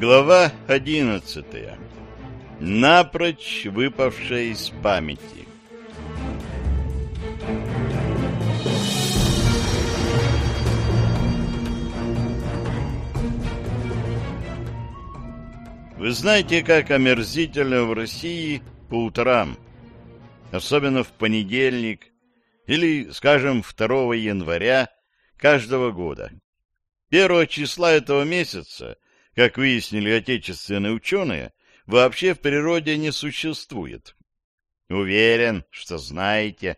Глава одиннадцатая. Напрочь выпавшая из памяти. Вы знаете, как омерзительно в России по утрам, особенно в понедельник или, скажем, 2 января каждого года. Первого числа этого месяца, как выяснили отечественные ученые, вообще в природе не существует. Уверен, что знаете.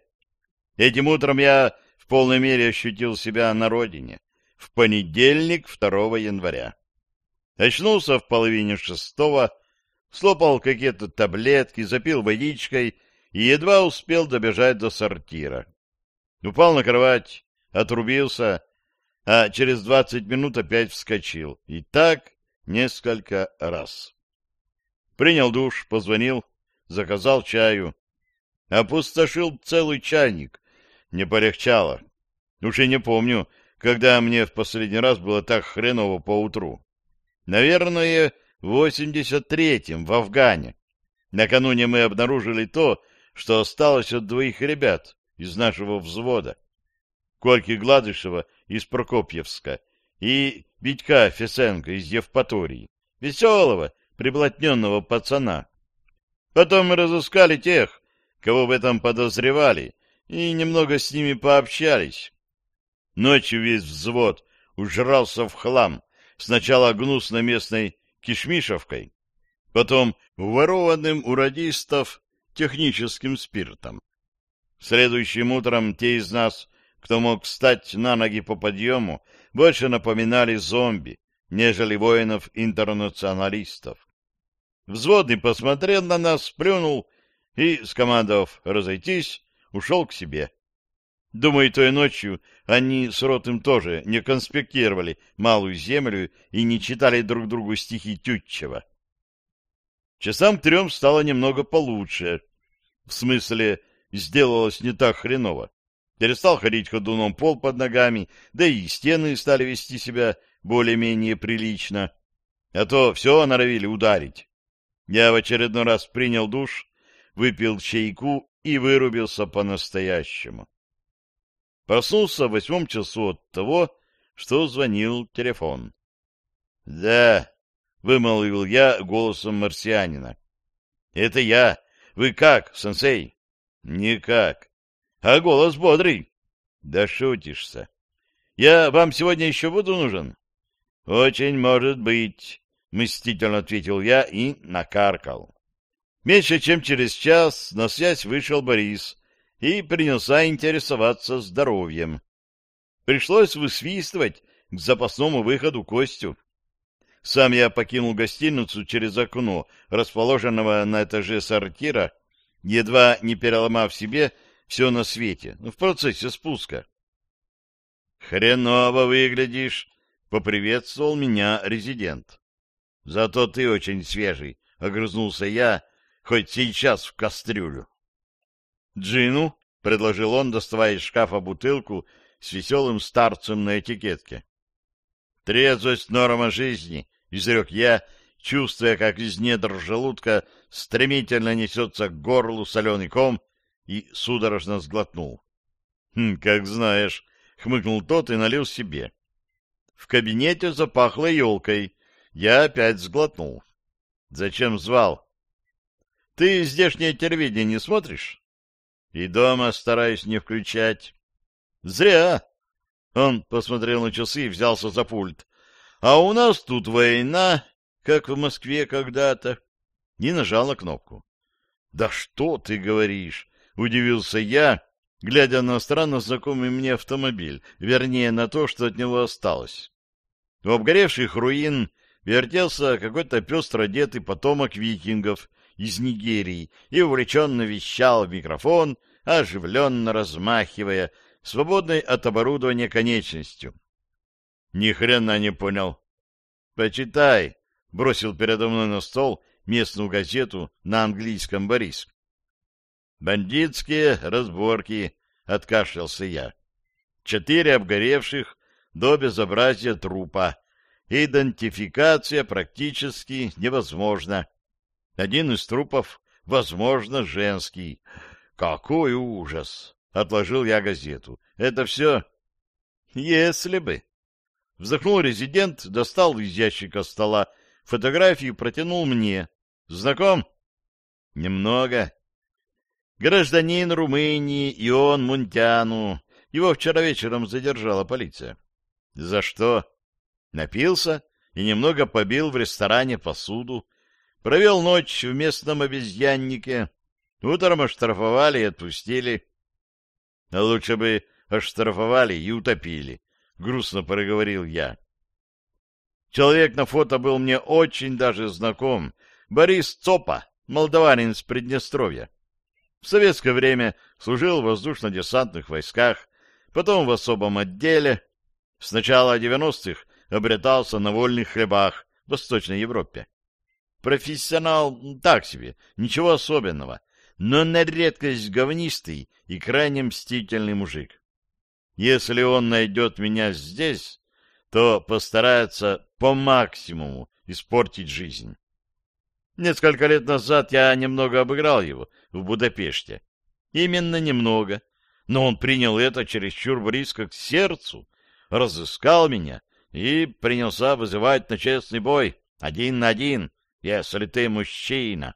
Этим утром я в полной мере ощутил себя на родине. В понедельник, 2 января. Очнулся в половине шестого, слопал какие-то таблетки, запил водичкой и едва успел добежать до сортира. Упал на кровать, отрубился, а через двадцать минут опять вскочил. И так несколько раз. Принял душ, позвонил, заказал чаю. Опустошил целый чайник. Не полегчало. Уж и не помню, когда мне в последний раз было так хреново поутру. Наверное, в 83-м в Афгане. Накануне мы обнаружили то, что осталось от двоих ребят из нашего взвода. Кольки Гладышева из Прокопьевска и Витька Фесенко из Евпатории. Веселого, приблотненного пацана. Потом мы разыскали тех, кого в этом подозревали, и немного с ними пообщались. Ночью весь взвод ужрался в хлам, сначала гнусно местной кишмишевкой, потом ворованным у радистов техническим спиртом. Следующим утром те из нас, кто мог встать на ноги по подъему, больше напоминали зомби, нежели воинов-интернационалистов. Взводный посмотрел на нас, сплюнул и, скомандовав разойтись, ушел к себе. Думаю, той ночью они с Ротым тоже не конспектировали малую землю и не читали друг другу стихи Тютчева. Часам трем стало немного получше. В смысле, сделалось не так хреново. Перестал ходить ходуном пол под ногами, да и стены стали вести себя более-менее прилично. А то все норовили ударить. Я в очередной раз принял душ, выпил чайку и вырубился по-настоящему. Проснулся в восьмом часу от того, что звонил телефон. — Да, — вымолвил я голосом марсианина. — Это я. Вы как, сенсей? — Никак. — А голос бодрый. — Да шутишься. — Я вам сегодня еще буду нужен? — Очень может быть, — мстительно ответил я и накаркал. Меньше чем через час на связь вышел Борис и принялся интересоваться здоровьем. Пришлось высвистывать к запасному выходу Костю. Сам я покинул гостиницу через окно, расположенного на этаже сортира, едва не переломав себе все на свете, в процессе спуска. — Хреново выглядишь, — поприветствовал меня резидент. — Зато ты очень свежий, — огрызнулся я, — хоть сейчас в кастрюлю. «Джину?» — предложил он, доставая из шкафа бутылку с веселым старцем на этикетке. «Трезвость — норма жизни», — изрек я, чувствуя, как из недр желудка стремительно несется к горлу соленый ком и судорожно сглотнул. «Хм, «Как знаешь», — хмыкнул тот и налил себе. В кабинете запахло елкой. Я опять сглотнул. «Зачем звал?» «Ты здешнее телевидение не смотришь?» И дома стараюсь не включать. Зря. Он посмотрел на часы и взялся за пульт. А у нас тут война, как в Москве когда-то. И нажал на кнопку. Да что ты говоришь? Удивился я, глядя на странно знакомый мне автомобиль, вернее, на то, что от него осталось. У обгоревших руин вертелся какой-то пестро одетый потомок викингов из Нигерии и увлеченно вещал в микрофон, оживленно размахивая свободной от оборудования конечностью. Ни хрена не понял. «Почитай», — бросил передо мной на стол местную газету на английском Борис. «Бандитские разборки», — откашлялся я. «Четыре обгоревших до безобразия трупа. идентификация практически невозможна. Один из трупов, возможно, женский. Какой ужас! Отложил я газету. Это все? Если бы. Вздохнул резидент, достал из ящика стола фотографию, протянул мне. Знаком? Немного. Гражданин Румынии Ион Мунтяну. Его вчера вечером задержала полиция. За что? Напился и немного побил в ресторане посуду. Провел ночь в местном обезьяннике. Утром оштрафовали и отпустили. А лучше бы оштрафовали и утопили, — грустно проговорил я. Человек на фото был мне очень даже знаком. Борис Цопа, молдаванин с Приднестровья. В советское время служил в воздушно-десантных войсках, потом в особом отделе. С начала 90-х обретался на вольных хлебах в Восточной Европе. Профессионал так себе, ничего особенного, но на редкость говнистый и крайне мстительный мужик. Если он найдет меня здесь, то постарается по максимуму испортить жизнь. Несколько лет назад я немного обыграл его в Будапеште. Именно немного. Но он принял это чересчур близко к сердцу, разыскал меня и принялся вызывать на честный бой, один на один, если ты мужчина.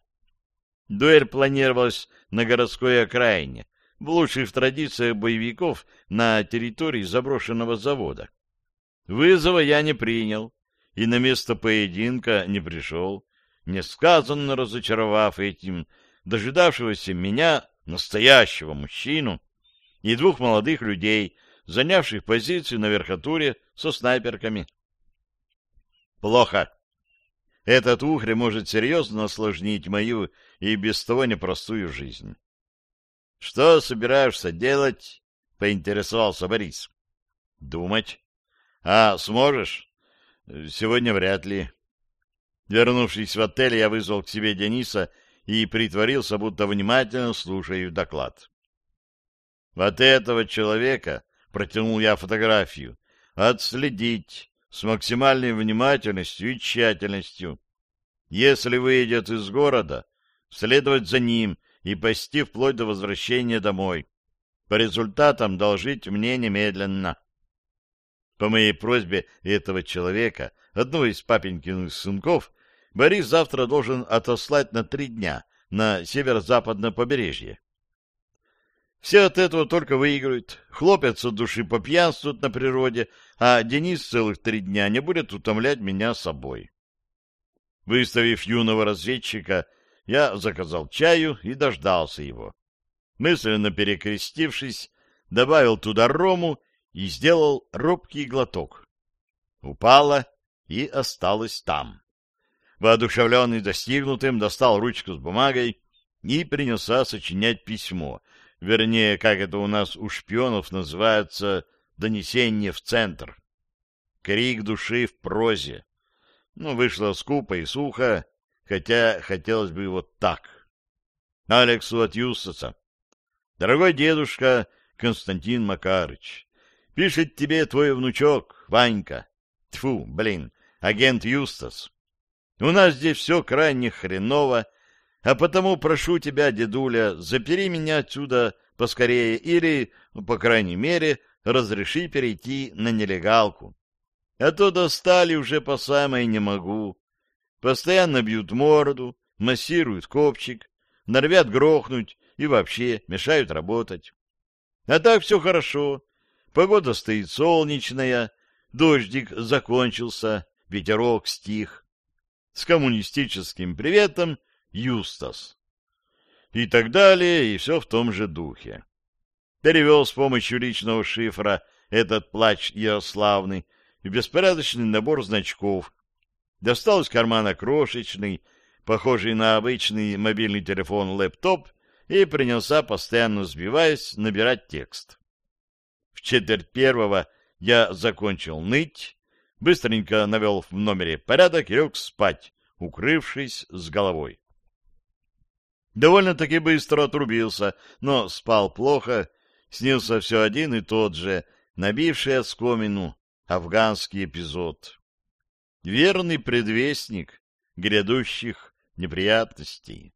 Дуэль планировалась на городской окраине, в лучших традициях боевиков на территории заброшенного завода. Вызова я не принял и на место поединка не пришел, несказанно разочаровав этим дожидавшегося меня настоящего мужчину и двух молодых людей, занявших позицию на верхотуре со снайперками. Плохо. Этот ухрь может серьезно осложнить мою и без того непростую жизнь. — Что собираешься делать? — поинтересовался Борис. — Думать. — А сможешь? — Сегодня вряд ли. Вернувшись в отель, я вызвал к себе Дениса и притворился, будто внимательно слушаю доклад. Вот этого человека, протянул я фотографию, отследить с максимальной внимательностью и тщательностью. Если выйдет из города, следовать за ним и пасти вплоть до возвращения домой. По результатам должить мне немедленно. По моей просьбе этого человека, одного из папенькиных сынков, Борис завтра должен отослать на три дня на северо-западное побережье. Все от этого только выиграют, хлопятся души попьянствуют на природе, а Денис целых три дня не будет утомлять меня собой. Выставив юного разведчика, я заказал чаю и дождался его. Мысленно перекрестившись, добавил туда рому и сделал робкий глоток. Упала и осталась там. Воодушевленный достигнутым, достал ручку с бумагой и принялся сочинять письмо, вернее, как это у нас у шпионов называется, донесение в центр. Крик души в прозе. Ну, вышло скупо и сухо, хотя хотелось бы вот так. Алексу от Юстаса. Дорогой дедушка Константин Макарыч, пишет тебе твой внучок, Ванька. Тьфу, блин, агент Юстас. У нас здесь все крайне хреново, а потому прошу тебя, дедуля, запери меня отсюда поскорее или, по крайней мере, разреши перейти на нелегалку. А то достали уже по самой не могу. Постоянно бьют морду, массируют копчик, норовят грохнуть и вообще мешают работать. А так все хорошо. Погода стоит солнечная, дождик закончился, ветерок стих с коммунистическим приветом Юстас. И так далее, и все в том же духе. Перевел с помощью личного шифра этот плач Ярославный в беспорядочный набор значков, достал из кармана крошечный, похожий на обычный мобильный телефон лэптоп и принялся, постоянно сбиваясь, набирать текст. Четверть первого я закончил ныть, быстренько навел в номере порядок и лег спать, укрывшись с головой. Довольно-таки быстро отрубился, но спал плохо, снился все один и тот же, набивший оскомину афганский эпизод. верный предвестник грядущих неприятностей.